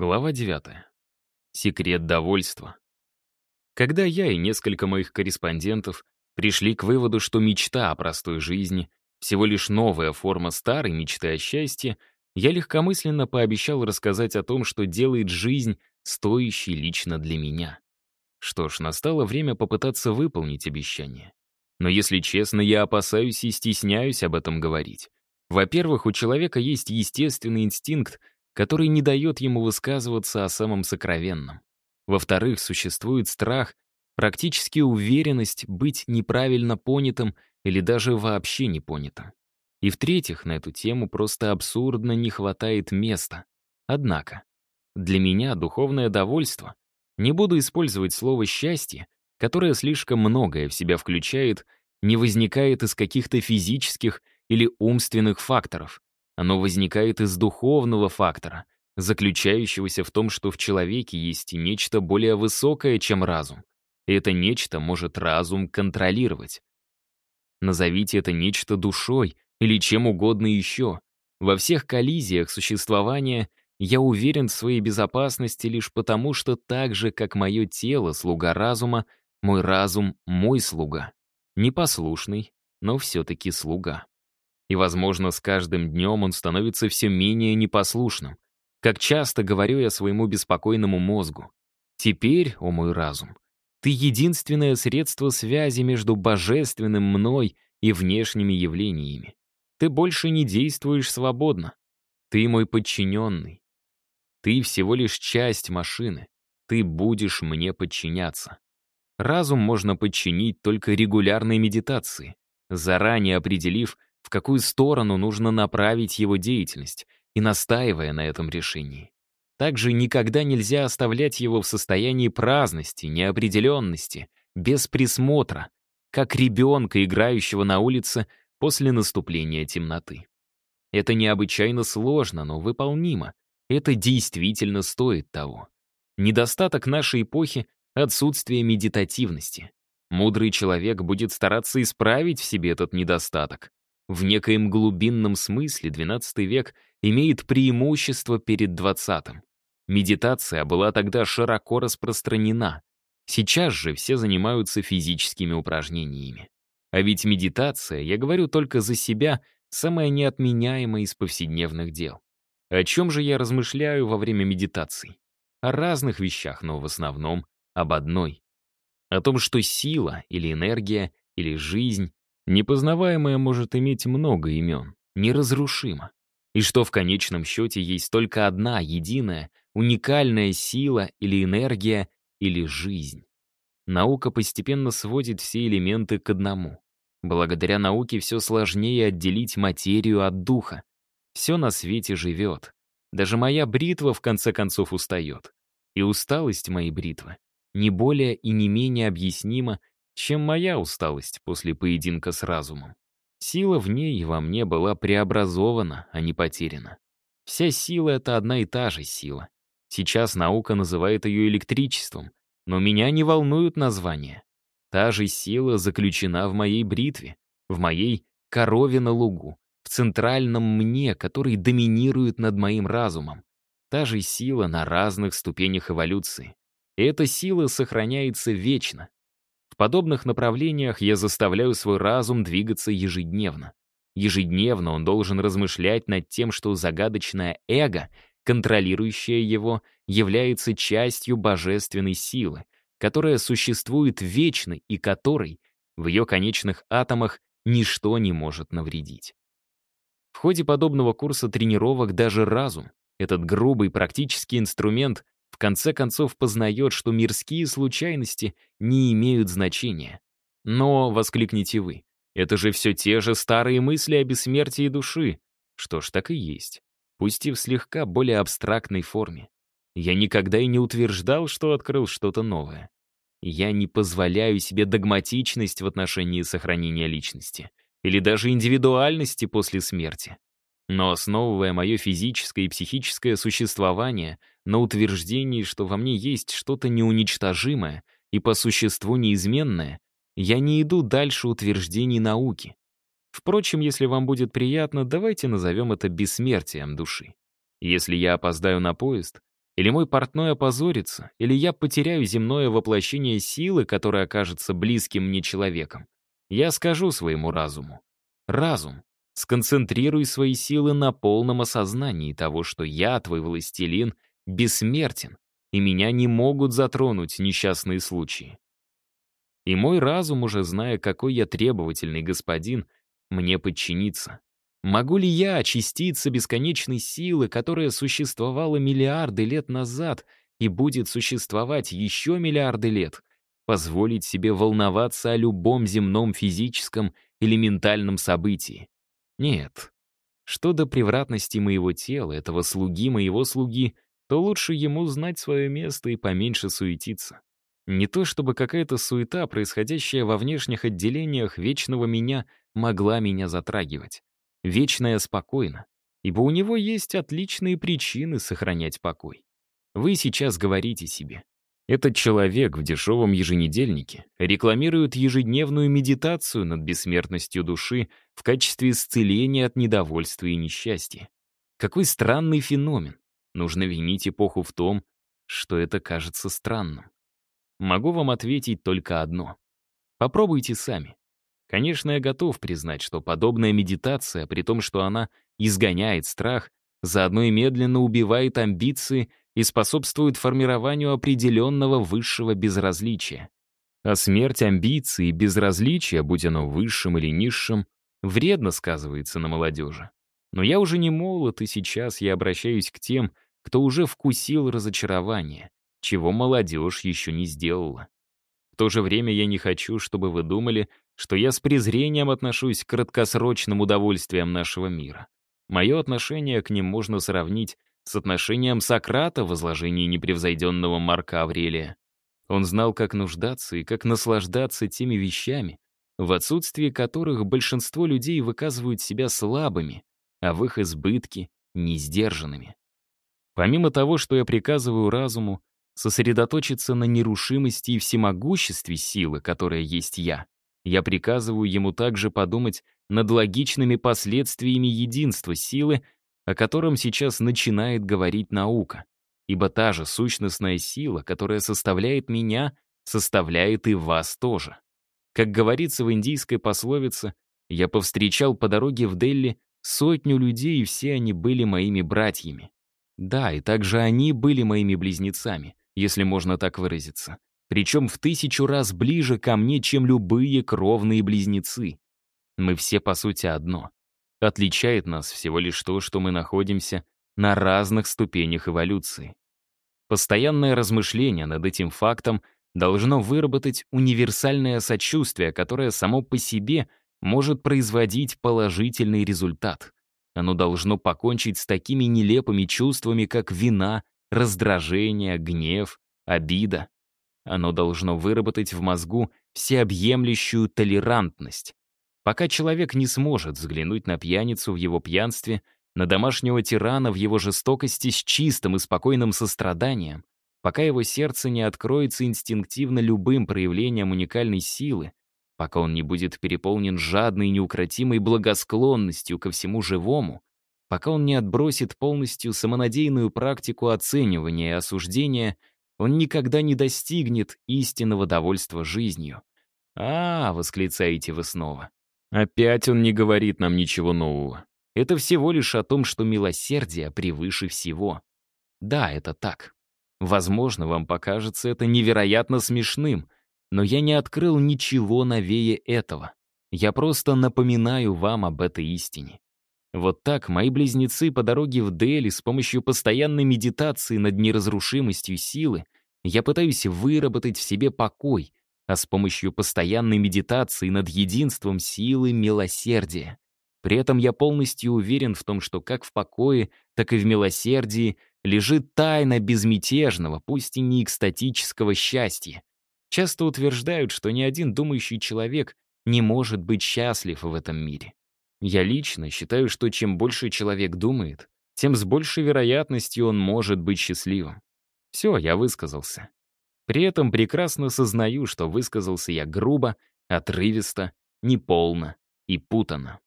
Глава 9. Секрет довольства. Когда я и несколько моих корреспондентов пришли к выводу, что мечта о простой жизни — всего лишь новая форма старой мечты о счастье, я легкомысленно пообещал рассказать о том, что делает жизнь стоящей лично для меня. Что ж, настало время попытаться выполнить обещание. Но если честно, я опасаюсь и стесняюсь об этом говорить. Во-первых, у человека есть естественный инстинкт — который не дает ему высказываться о самом сокровенном. Во-вторых, существует страх, практически уверенность быть неправильно понятым или даже вообще не понятым. И в-третьих, на эту тему просто абсурдно не хватает места. Однако, для меня духовное довольство, не буду использовать слово «счастье», которое слишком многое в себя включает, не возникает из каких-то физических или умственных факторов, оно возникает из духовного фактора, заключающегося в том, что в человеке есть нечто более высокое, чем разум. И это нечто может разум контролировать. Назовите это нечто душой или чем угодно еще. Во всех коллизиях существования я уверен в своей безопасности лишь потому, что так же, как мое тело — слуга разума, мой разум — мой слуга. Непослушный, но все-таки слуга. И, возможно, с каждым днем он становится все менее непослушным. Как часто говорю я своему беспокойному мозгу. Теперь, о мой разум, ты единственное средство связи между божественным мной и внешними явлениями. Ты больше не действуешь свободно. Ты мой подчиненный. Ты всего лишь часть машины. Ты будешь мне подчиняться. Разум можно подчинить только регулярной медитации, заранее определив, в какую сторону нужно направить его деятельность, и настаивая на этом решении. Также никогда нельзя оставлять его в состоянии праздности, неопределенности, без присмотра, как ребенка, играющего на улице после наступления темноты. Это необычайно сложно, но выполнимо. Это действительно стоит того. Недостаток нашей эпохи — отсутствие медитативности. Мудрый человек будет стараться исправить в себе этот недостаток. В некоем глубинном смысле XII век имеет преимущество перед XX. Медитация была тогда широко распространена. Сейчас же все занимаются физическими упражнениями. А ведь медитация, я говорю только за себя, самая неотменяемая из повседневных дел. О чем же я размышляю во время медитаций? О разных вещах, но в основном об одной. О том, что сила или энергия или жизнь Непознаваемое может иметь много имен, неразрушимо. И что в конечном счете есть только одна, единая, уникальная сила или энергия или жизнь. Наука постепенно сводит все элементы к одному. Благодаря науке все сложнее отделить материю от духа. Все на свете живет. Даже моя бритва в конце концов устает. И усталость моей бритвы не более и не менее объяснима, чем моя усталость после поединка с разумом. Сила в ней и во мне была преобразована, а не потеряна. Вся сила — это одна и та же сила. Сейчас наука называет ее электричеством, но меня не волнуют названия. Та же сила заключена в моей бритве, в моей корове на лугу, в центральном мне, который доминирует над моим разумом. Та же сила на разных ступенях эволюции. И эта сила сохраняется вечно, подобных направлениях я заставляю свой разум двигаться ежедневно. Ежедневно он должен размышлять над тем, что загадочное эго, контролирующее его, является частью божественной силы, которая существует вечно и которой в ее конечных атомах ничто не может навредить. В ходе подобного курса тренировок даже разум, этот грубый практический инструмент, в конце концов познает, что мирские случайности не имеют значения. Но, воскликните вы, это же все те же старые мысли о бессмертии души. Что ж, так и есть. Пусть и в слегка более абстрактной форме. Я никогда и не утверждал, что открыл что-то новое. Я не позволяю себе догматичность в отношении сохранения личности или даже индивидуальности после смерти. Но основывая мое физическое и психическое существование на утверждении, что во мне есть что-то неуничтожимое и по существу неизменное, я не иду дальше утверждений науки. Впрочем, если вам будет приятно, давайте назовем это бессмертием души. Если я опоздаю на поезд, или мой портной опозорится, или я потеряю земное воплощение силы, которое окажется близким мне человеком, я скажу своему разуму. Разум, сконцентрируй свои силы на полном осознании того, что я, твой властелин, бессмертен, и меня не могут затронуть несчастные случаи. И мой разум, уже зная, какой я требовательный господин, мне подчинится. Могу ли я очиститься бесконечной силы, которая существовала миллиарды лет назад и будет существовать еще миллиарды лет, позволить себе волноваться о любом земном физическом или ментальном событии? Нет. Что до превратности моего тела, этого слуги моего слуги, то лучше ему знать свое место и поменьше суетиться. Не то чтобы какая-то суета, происходящая во внешних отделениях вечного меня, могла меня затрагивать. Вечное спокойно, ибо у него есть отличные причины сохранять покой. Вы сейчас говорите себе. Этот человек в дешевом еженедельнике рекламирует ежедневную медитацию над бессмертностью души в качестве исцеления от недовольства и несчастья. Какой странный феномен. Нужно винить эпоху в том, что это кажется странным. Могу вам ответить только одно. Попробуйте сами. Конечно, я готов признать, что подобная медитация, при том, что она изгоняет страх, заодно и медленно убивает амбиции и способствует формированию определенного высшего безразличия. А смерть амбиций и безразличия, будь оно высшим или низшим, вредно сказывается на молодежи. Но я уже не молод, и сейчас я обращаюсь к тем, кто уже вкусил разочарование, чего молодежь еще не сделала. В то же время я не хочу, чтобы вы думали, что я с презрением отношусь к краткосрочным удовольствиям нашего мира. Мое отношение к ним можно сравнить с отношением Сократа в изложении непревзойденного Марка Аврелия. Он знал, как нуждаться и как наслаждаться теми вещами, в отсутствии которых большинство людей выказывают себя слабыми, а в их избытке — несдержанными. Помимо того, что я приказываю разуму сосредоточиться на нерушимости и всемогуществе силы, которая есть я, я приказываю ему также подумать над логичными последствиями единства силы, о котором сейчас начинает говорить наука. Ибо та же сущностная сила, которая составляет меня, составляет и вас тоже. Как говорится в индийской пословице, я повстречал по дороге в Дели сотню людей, и все они были моими братьями. Да, и также они были моими близнецами, если можно так выразиться причем в тысячу раз ближе ко мне, чем любые кровные близнецы. Мы все, по сути, одно. Отличает нас всего лишь то, что мы находимся на разных ступенях эволюции. Постоянное размышление над этим фактом должно выработать универсальное сочувствие, которое само по себе может производить положительный результат. Оно должно покончить с такими нелепыми чувствами, как вина, раздражение, гнев, обида. Оно должно выработать в мозгу всеобъемлющую толерантность. Пока человек не сможет взглянуть на пьяницу в его пьянстве, на домашнего тирана в его жестокости с чистым и спокойным состраданием, пока его сердце не откроется инстинктивно любым проявлением уникальной силы, пока он не будет переполнен жадной и неукротимой благосклонностью ко всему живому, пока он не отбросит полностью самонадеянную практику оценивания и осуждения, он никогда не достигнет истинного довольства жизнью. «А, — восклицаете вы снова, — опять он не говорит нам ничего нового. Это всего лишь о том, что милосердие превыше всего. Да, это так. Возможно, вам покажется это невероятно смешным, но я не открыл ничего новее этого. Я просто напоминаю вам об этой истине. Вот так мои близнецы по дороге в Дели с помощью постоянной медитации над неразрушимостью силы я пытаюсь выработать в себе покой, а с помощью постоянной медитации над единством силы милосердия. При этом я полностью уверен в том, что как в покое, так и в милосердии лежит тайна безмятежного, пусть и не экстатического счастья. Часто утверждают, что ни один думающий человек не может быть счастлив в этом мире. Я лично считаю, что чем больше человек думает, тем с большей вероятностью он может быть счастливым. Все, я высказался. При этом прекрасно сознаю, что высказался я грубо, отрывисто, неполно и путано.